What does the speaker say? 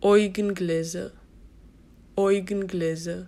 Eugengläser, Eugengläser.